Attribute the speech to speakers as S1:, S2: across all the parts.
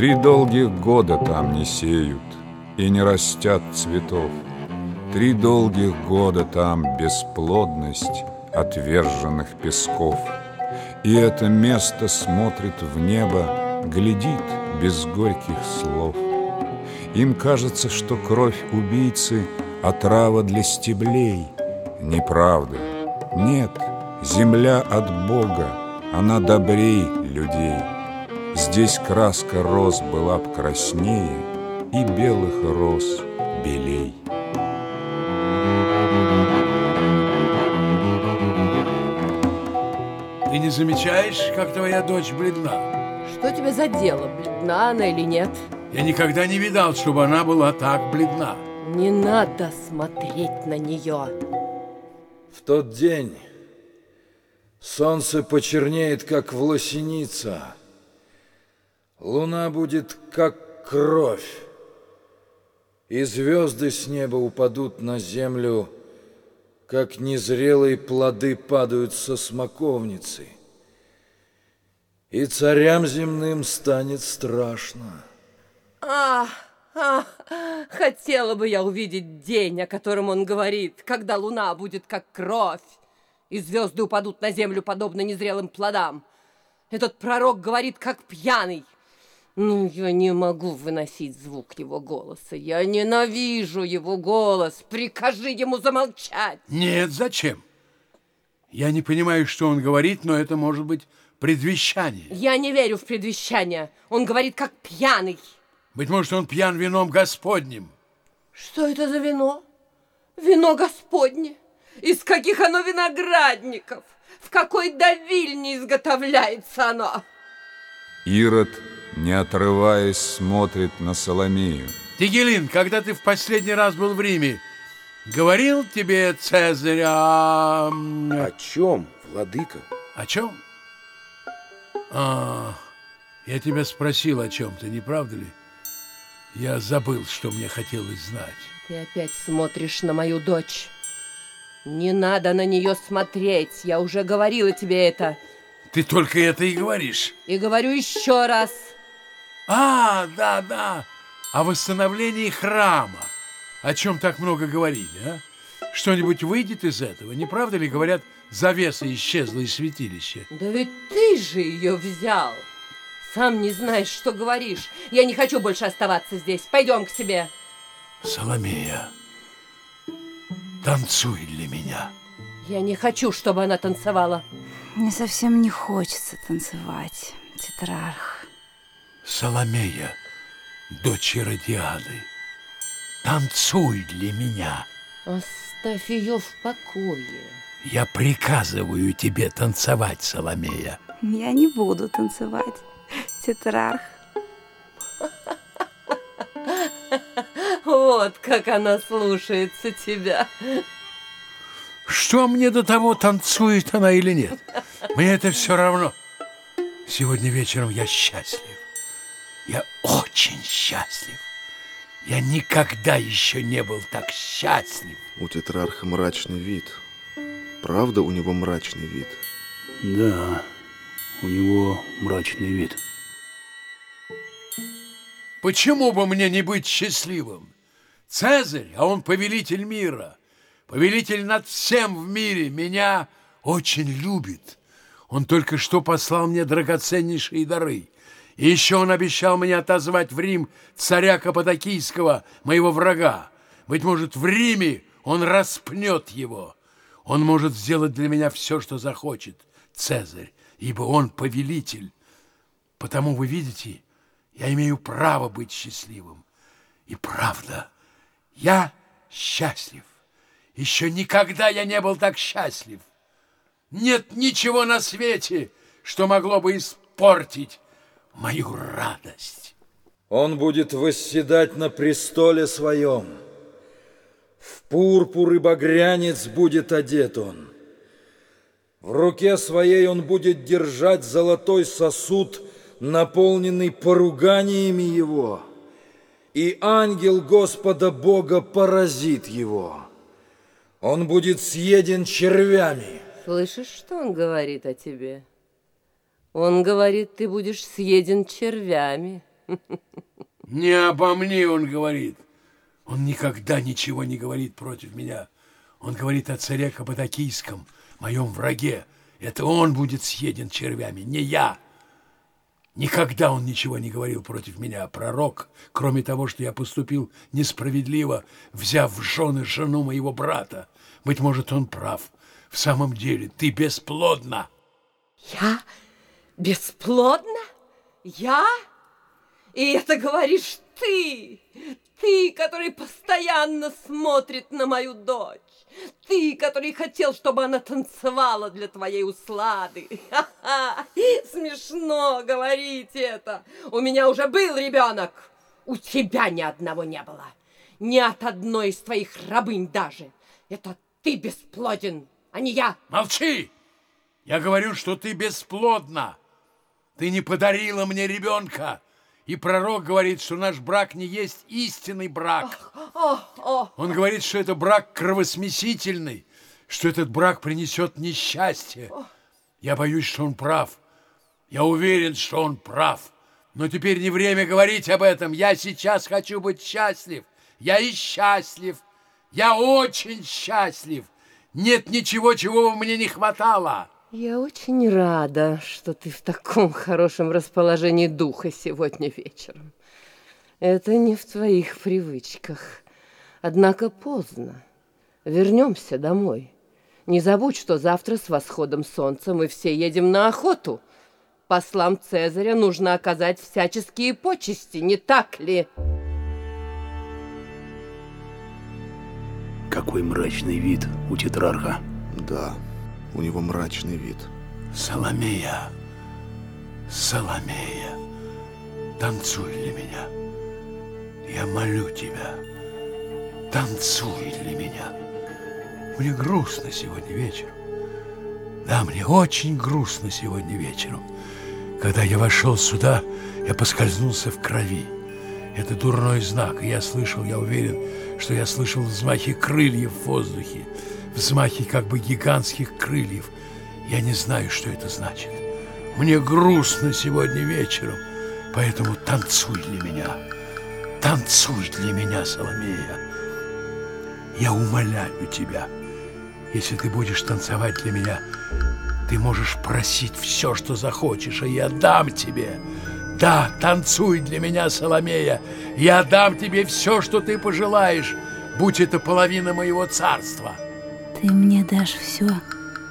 S1: Три долгих года там не сеют и не растят цветов. Три долгих года там бесплодность отверженных песков. И это место смотрит в небо, глядит без горьких слов. Им кажется, что кровь убийцы — отрава для стеблей. Неправда. Нет, земля от Бога, она добрей людей. Здесь краска роз была б краснее И белых роз белей.
S2: Ты не замечаешь, как твоя дочь бледна?
S3: Что тебе за дело, бледна она или нет?
S2: Я никогда не видал, чтобы она была так бледна.
S3: Не надо смотреть на нее.
S4: В тот день солнце почернеет, как власеница. Луна будет, как кровь. И звезды с неба упадут на землю, как незрелые плоды падают со смоковницы. И царям земным станет страшно.
S3: А, а, хотела бы я увидеть день, о котором он говорит, когда луна будет как кровь, и звезды упадут на землю, подобно незрелым плодам. Этот пророк говорит, как пьяный. Ну, я не могу выносить звук его голоса. Я ненавижу его голос. Прикажи ему замолчать.
S2: Нет, зачем? Я не понимаю, что он говорит, но это может быть предвещание.
S3: Я не верю в предвещание. Он говорит, как пьяный.
S2: Быть может, он пьян вином Господним.
S3: Что это за вино? Вино Господне. Из каких оно виноградников? В какой давильне изготовляется оно?
S1: Ирод, не отрываясь, смотрит на Соломею.
S2: Тигелин, когда ты в последний раз был в Риме, говорил тебе Цезарь о...
S5: О чем, владыка?
S2: О чем? А, я тебя спросил о чем-то, не правда ли? Я забыл, что мне хотелось знать.
S3: Ты опять смотришь на мою дочь. Не надо на нее смотреть. Я уже говорила тебе это.
S2: Ты только это и говоришь.
S3: И говорю еще раз.
S2: А, да, да. О восстановлении храма. О чем так много говорили, а? Что-нибудь выйдет из этого? Не правда ли, говорят, завеса исчезла из святилища?
S3: Да ведь ты же ее взял. Сам не знаешь, что говоришь. Я не хочу больше оставаться здесь. Пойдем к себе.
S2: Соломея, танцуй для меня.
S3: Я не хочу, чтобы она танцевала.
S6: Мне совсем не хочется танцевать, тетрарх.
S2: Соломея, дочь Иродиады, танцуй для меня.
S3: Оставь ее в покое.
S2: Я приказываю тебе танцевать, Соломея.
S6: Я не буду танцевать, тетрарх.
S3: Вот как она слушается тебя.
S2: Что мне до того, танцует она или нет? Мне это все равно. Сегодня вечером я счастлив. Я очень счастлив. Я никогда еще не был так счастлив.
S5: У тетрарха мрачный вид. Правда, у него мрачный вид?
S7: Да, у него мрачный вид.
S2: Почему бы мне не быть счастливым? Цезарь, а он повелитель мира, повелитель над всем в мире, меня очень любит. Он только что послал мне драгоценнейшие дары. Еще он обещал мне отозвать в Рим царя Каппадокийского, моего врага. Быть может, в Риме он распнет его. Он может сделать для меня все, что захочет, Цезарь, ибо он повелитель. Потому, вы видите, я имею право быть счастливым. И правда, я счастлив. Еще никогда я не был так счастлив. Нет ничего на свете, что могло бы испортить мою радость.
S4: Он будет восседать на престоле своем. В пурпур и багрянец будет одет он. В руке своей он будет держать золотой сосуд, наполненный поруганиями его, и ангел Господа Бога поразит его. Он будет съеден червями.
S3: Слышишь, что он говорит о тебе? Он говорит, ты будешь съеден червями.
S2: Не обо мне он говорит. Он никогда ничего не говорит против меня. Он говорит о царе Каппадокийском, моем враге. Это он будет съеден червями, не я. Никогда он ничего не говорил против меня, пророк, кроме того, что я поступил несправедливо, взяв в жены жену моего брата. Быть может, он прав. В самом деле, ты бесплодна.
S3: Я бесплодна? Я? И это говоришь ты, ты, который постоянно смотрит на мою дочь. Ты, который хотел, чтобы она танцевала для твоей услады. Ха-ха, смешно говорить это. У меня уже был ребенок. У тебя ни одного не было. Ни от одной из твоих рабынь даже. Это ты бесплоден, а не я.
S2: Молчи! Я говорю, что ты бесплодна. Ты не подарила мне ребенка. И пророк говорит, что наш брак не есть истинный брак. Он говорит, что это брак кровосмесительный, что этот брак принесет несчастье. Я боюсь, что он прав. Я уверен, что он прав. Но теперь не время говорить об этом. Я сейчас хочу быть счастлив. Я и счастлив. Я очень счастлив. Нет ничего, чего бы мне не хватало.
S3: Я очень рада, что ты в таком хорошем расположении духа сегодня вечером. Это не в твоих привычках. Однако поздно. Вернемся домой. Не забудь, что завтра с восходом солнца мы все едем на охоту. Послам Цезаря нужно оказать всяческие почести, не так ли?
S7: Какой мрачный вид у тетрарха.
S5: Да, у него мрачный вид.
S2: Соломея, Соломея, танцуй для меня. Я молю тебя, танцуй для меня. Мне грустно сегодня вечером. Да, мне очень грустно сегодня вечером. Когда я вошел сюда, я поскользнулся в крови. Это дурной знак, я слышал, я уверен, что я слышал взмахи крыльев в воздухе взмахи как бы гигантских крыльев. Я не знаю, что это значит. Мне грустно сегодня вечером, поэтому танцуй для меня. Танцуй для меня, Соломея. Я умоляю тебя, если ты будешь танцевать для меня, ты можешь просить все, что захочешь, а я дам тебе. Да, танцуй для меня, Соломея. Я дам тебе все, что ты пожелаешь, будь это половина моего царства.
S6: Ты мне дашь все,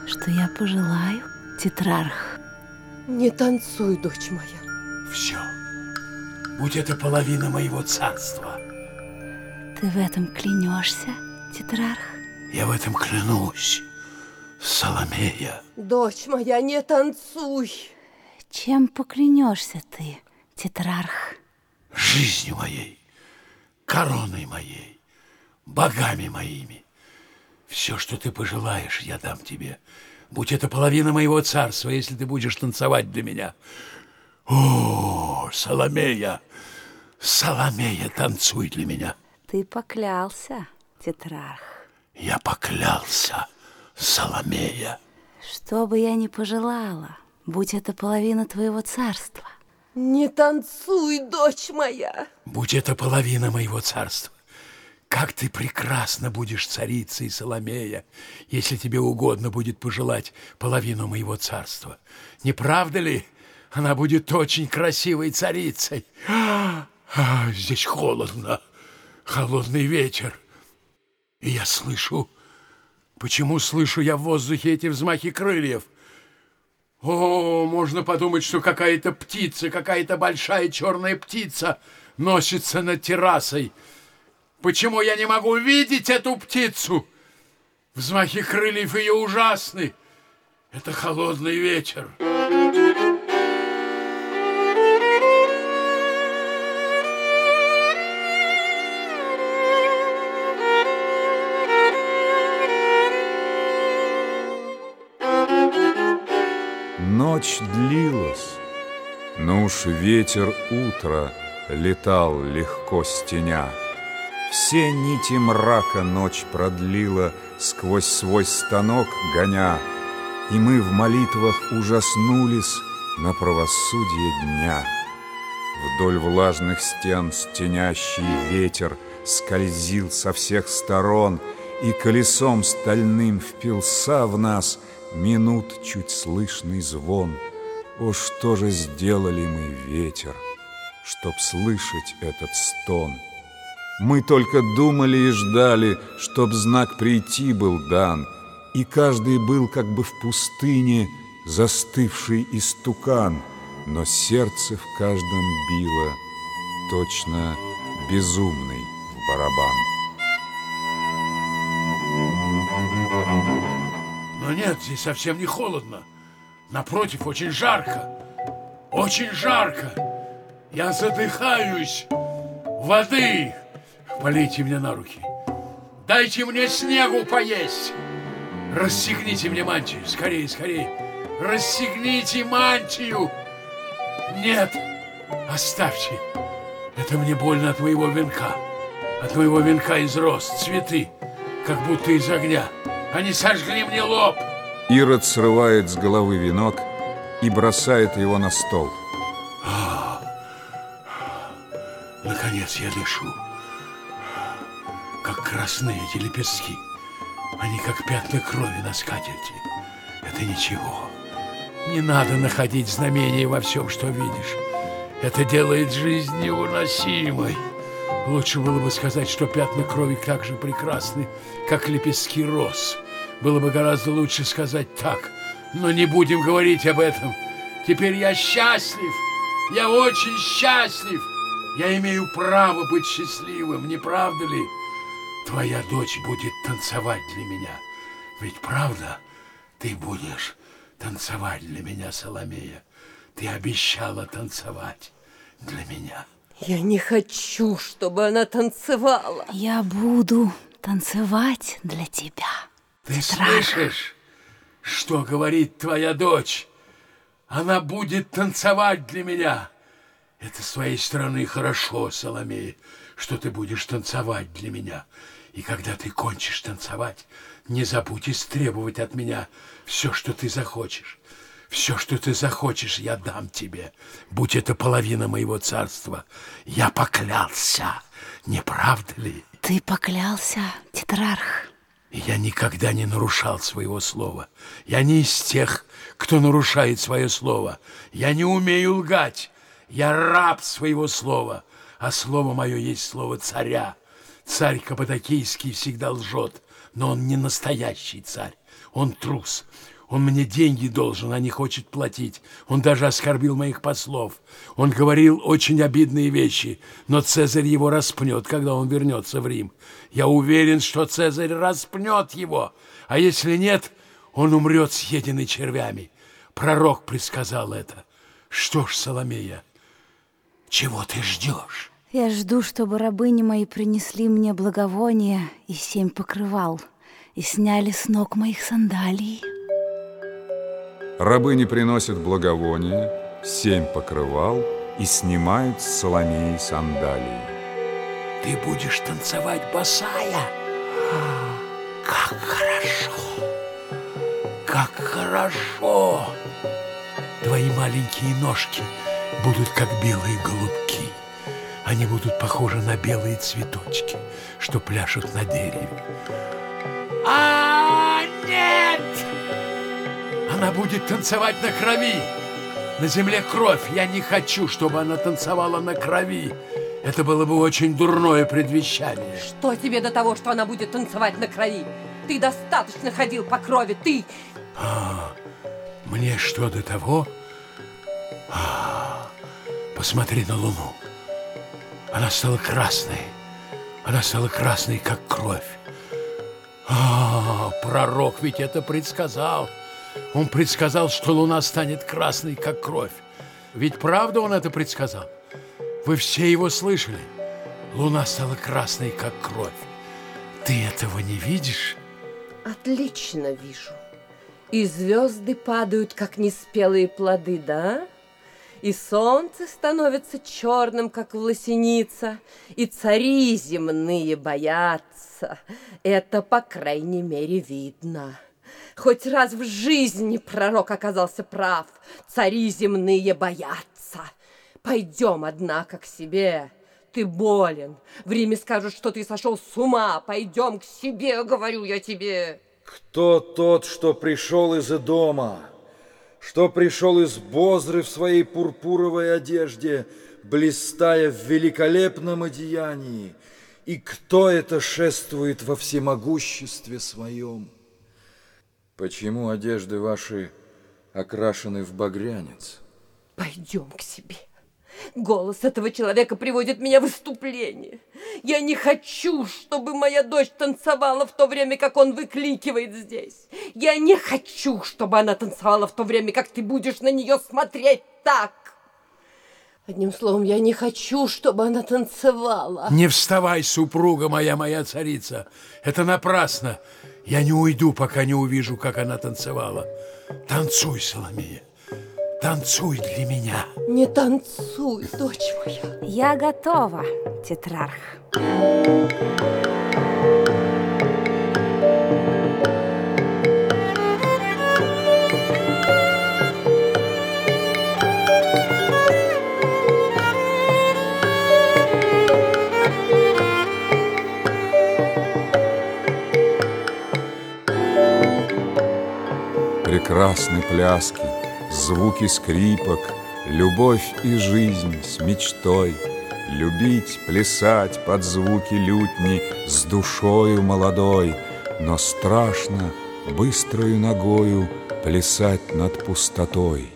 S6: что я пожелаю, тетрарх.
S3: Не танцуй, дочь моя.
S2: Все. Будь это половина моего царства.
S6: Ты в этом клянешься, тетрарх?
S2: Я в этом клянусь, Соломея.
S3: Дочь моя, не танцуй.
S6: Чем поклянешься ты, тетрарх?
S2: Жизнью моей, короной моей, богами моими. Все, что ты пожелаешь, я дам тебе. Будь это половина моего царства, если ты будешь танцевать для меня. О, Соломея, Соломея, танцуй для меня.
S6: Ты поклялся, тетрарх.
S2: Я поклялся, Соломея.
S6: Что бы я ни пожелала, будь это половина твоего царства.
S3: Не танцуй, дочь моя.
S2: Будь это половина моего царства. Как ты прекрасно будешь царицей, Соломея, если тебе угодно будет пожелать половину моего царства. Не правда ли? Она будет очень красивой царицей. А, здесь холодно, холодный ветер. И я слышу, почему слышу я в воздухе эти взмахи крыльев? О, можно подумать, что какая-то птица, какая-то большая черная птица носится над террасой. Почему я не могу видеть эту птицу? Взмахи крыльев ее ужасны. Это холодный ветер.
S1: Ночь длилась, но уж ветер утра летал легко с теня. Все нити мрака ночь продлила, Сквозь свой станок гоня, И мы в молитвах ужаснулись На правосудие дня. Вдоль влажных стен стенящий ветер Скользил со всех сторон И колесом стальным впился в нас Минут чуть слышный звон. О, что же сделали мы, ветер, Чтоб слышать этот стон? Мы только думали и ждали, Чтоб знак прийти был дан, И каждый был как бы в пустыне Застывший истукан, Но сердце в каждом било Точно безумный в барабан.
S2: Но нет, здесь совсем не холодно. Напротив, очень жарко. Очень жарко. Я задыхаюсь. Воды. Полейте мне на руки. Дайте мне снегу поесть. Расстегните мне мантию. Скорее, скорее. Расстегните мантию. Нет, оставьте. Это мне больно от моего венка. От моего венка из роз цветы, как будто из огня. Они сожгли мне лоб.
S1: Ирод срывает с головы венок и бросает его на стол.
S2: Наконец я дышу. Красные эти лепестки. Они как пятна крови на скатерти. Это ничего. Не надо находить знамения во всем, что видишь. Это делает жизнь невыносимой. Лучше было бы сказать, что пятна крови так же прекрасны, как лепестки роз. Было бы гораздо лучше сказать так. Но не будем говорить об этом. Теперь я счастлив. Я очень счастлив. Я имею право быть счастливым, не правда ли? Твоя дочь будет танцевать для меня. Ведь правда, ты будешь танцевать для меня, Соломея. Ты обещала танцевать для меня.
S3: Я не хочу, чтобы она танцевала.
S6: Я буду танцевать для тебя.
S2: Ты
S6: Страх.
S2: слышишь, что говорит твоя дочь? Она будет танцевать для меня. Это с своей стороны хорошо, Соломея, что ты будешь танцевать для меня. И когда ты кончишь танцевать, не забудь истребовать от меня все, что ты захочешь. Все, что ты захочешь, я дам тебе. Будь это половина моего царства. Я поклялся, не правда ли?
S6: Ты поклялся, тетрарх.
S2: Я никогда не нарушал своего слова. Я не из тех, кто нарушает свое слово. Я не умею лгать. Я раб своего слова. А слово мое есть слово царя. Царь Каппадокийский всегда лжет, но он не настоящий царь. Он трус. Он мне деньги должен, а не хочет платить. Он даже оскорбил моих послов. Он говорил очень обидные вещи, но Цезарь его распнет, когда он вернется в Рим. Я уверен, что Цезарь распнет его, а если нет, он умрет съеденный червями. Пророк предсказал это. Что ж, Соломея, чего ты ждешь?
S6: Я жду, чтобы рабыни мои принесли мне благовония и семь покрывал, и сняли с ног моих сандалий.
S1: Рабыни приносят благовония, семь покрывал и снимают с Соломеи сандалии.
S2: Ты будешь танцевать босая? Как хорошо! Как хорошо! Твои маленькие ножки будут как белые голубки. Они будут похожи на белые цветочки, что пляшут на дереве. А, нет! Она будет танцевать на крови. На земле кровь. Я не хочу, чтобы она танцевала на крови. Это было бы очень дурное предвещание.
S3: Что тебе до того, что она будет танцевать на крови? Ты достаточно ходил по крови, ты...
S2: Мне что до того? А, посмотри на Луну. Она стала красной. Она стала красной, как кровь. А, пророк ведь это предсказал. Он предсказал, что Луна станет красной, как кровь. Ведь правда он это предсказал? Вы все его слышали. Луна стала красной, как кровь. Ты этого не видишь?
S3: Отлично вижу. И звезды падают, как неспелые плоды, да? И солнце становится черным, как власеница, и цари земные боятся. Это, по крайней мере, видно. Хоть раз в жизни пророк оказался прав. Цари земные боятся. Пойдем, однако, к себе. Ты болен. В Риме скажут, что ты сошел с ума. Пойдем к себе, говорю я тебе.
S4: Кто тот, что пришел из дома, что пришел из Бозры в своей пурпуровой одежде, блистая в великолепном одеянии, и кто это шествует во всемогуществе своем? Почему одежды ваши окрашены в багрянец?
S3: Пойдем к себе. Голос этого человека приводит меня в выступление. Я не хочу, чтобы моя дочь танцевала в то время, как он выкликивает здесь. Я не хочу, чтобы она танцевала в то время, как ты будешь на нее смотреть так. Одним словом, я не хочу, чтобы она танцевала.
S2: Не вставай, супруга моя, моя царица. Это напрасно. Я не уйду, пока не увижу, как она танцевала. Танцуй, Соломея. Танцуй для меня.
S3: Не танцуй, дочь моя.
S6: Я готова, тетрарх.
S1: Прекрасны пляски, звуки скрипок, Любовь и жизнь с мечтой, Любить, плясать под звуки лютни С душою молодой, Но страшно быстрою ногою Плясать над пустотой.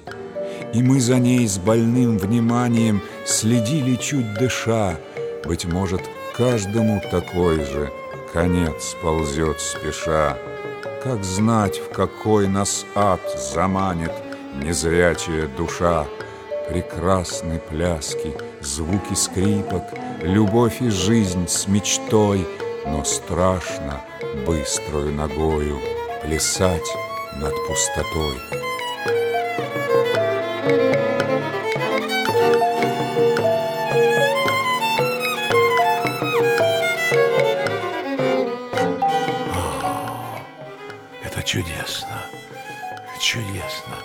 S1: И мы за ней с больным вниманием Следили чуть дыша, Быть может, каждому такой же Конец ползет спеша. Как знать, в какой нас ад заманит Незрячая душа, Прекрасны пляски, звуки скрипок, Любовь и жизнь с мечтой, Но страшно быстрою ногою Плясать над пустотой.
S2: Это чудесно. Чудесно.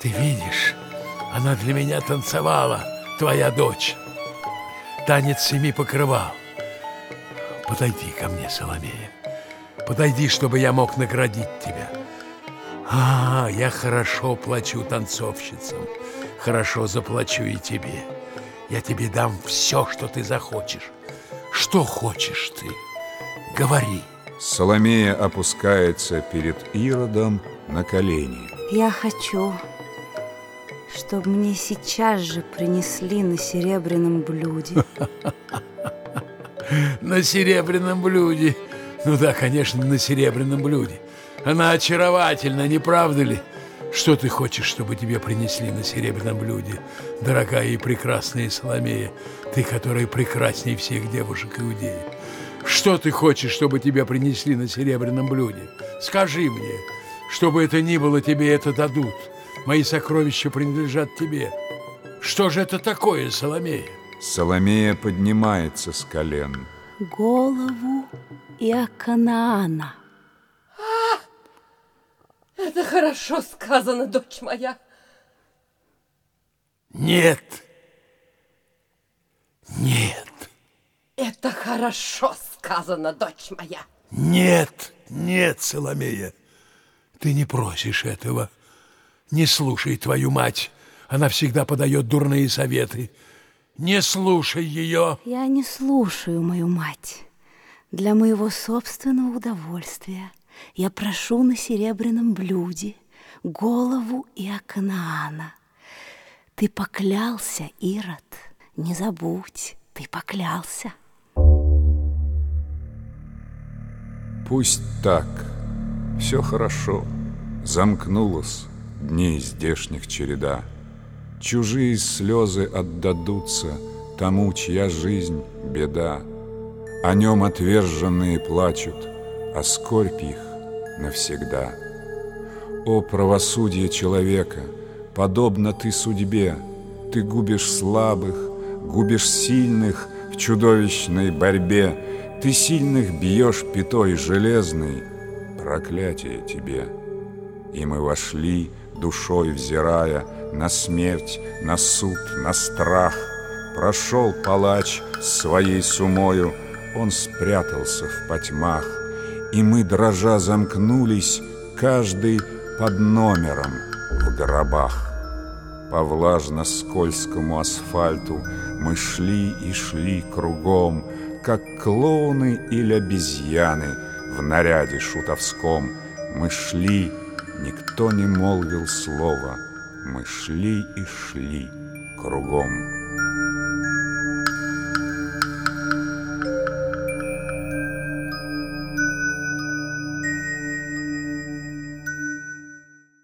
S2: Ты видишь, она для меня танцевала, твоя дочь. Танец семи покрывал. Подойди ко мне, Соломея. Подойди, чтобы я мог наградить тебя. А, я хорошо плачу танцовщицам. Хорошо заплачу и тебе. Я тебе дам все, что ты захочешь. Что хочешь ты? Говори.
S1: Соломея опускается перед Иродом на колени.
S6: Я хочу, чтобы мне сейчас же принесли на серебряном блюде.
S2: На серебряном блюде. Ну да, конечно, на серебряном блюде. Она очаровательна, не правда ли? Что ты хочешь, чтобы тебе принесли на серебряном блюде, дорогая и прекрасная Соломея, ты, которая прекрасней всех девушек Иудеи? Что ты хочешь, чтобы тебе принесли на серебряном блюде? Скажи мне, чтобы это ни было, тебе это дадут. Мои сокровища принадлежат тебе. Что же это такое, Соломея?
S1: Соломея поднимается с колен.
S6: Голову Иоканаана.
S3: Это хорошо сказано, дочь моя.
S2: Нет. Нет.
S3: Это хорошо сказано, дочь моя.
S2: Нет, нет, Соломея. Ты не просишь этого. Не слушай твою мать. Она всегда подает дурные советы. Не слушай ее.
S6: Я не слушаю мою мать. Для моего собственного удовольствия я прошу на серебряном блюде голову Иоканаана. Ты поклялся, Ирод, не забудь, ты поклялся.
S1: Пусть так, все хорошо, замкнулось дней здешних череда. Чужие слезы отдадутся тому, чья жизнь — беда. О нем отверженные плачут, а скорбь их навсегда. О правосудие человека, подобно ты судьбе, ты губишь слабых, губишь сильных в чудовищной борьбе, ты сильных бьешь пятой железной, проклятие тебе. И мы вошли, душой взирая на смерть, на суд, на страх. Прошел палач своей сумою, он спрятался в потьмах, И мы, дрожа, замкнулись, каждый под номером в гробах. По влажно-скользкому асфальту мы шли и шли кругом, Как клоуны или обезьяны в наряде шутовском. Мы шли, никто не молвил слова, Мы шли и шли кругом.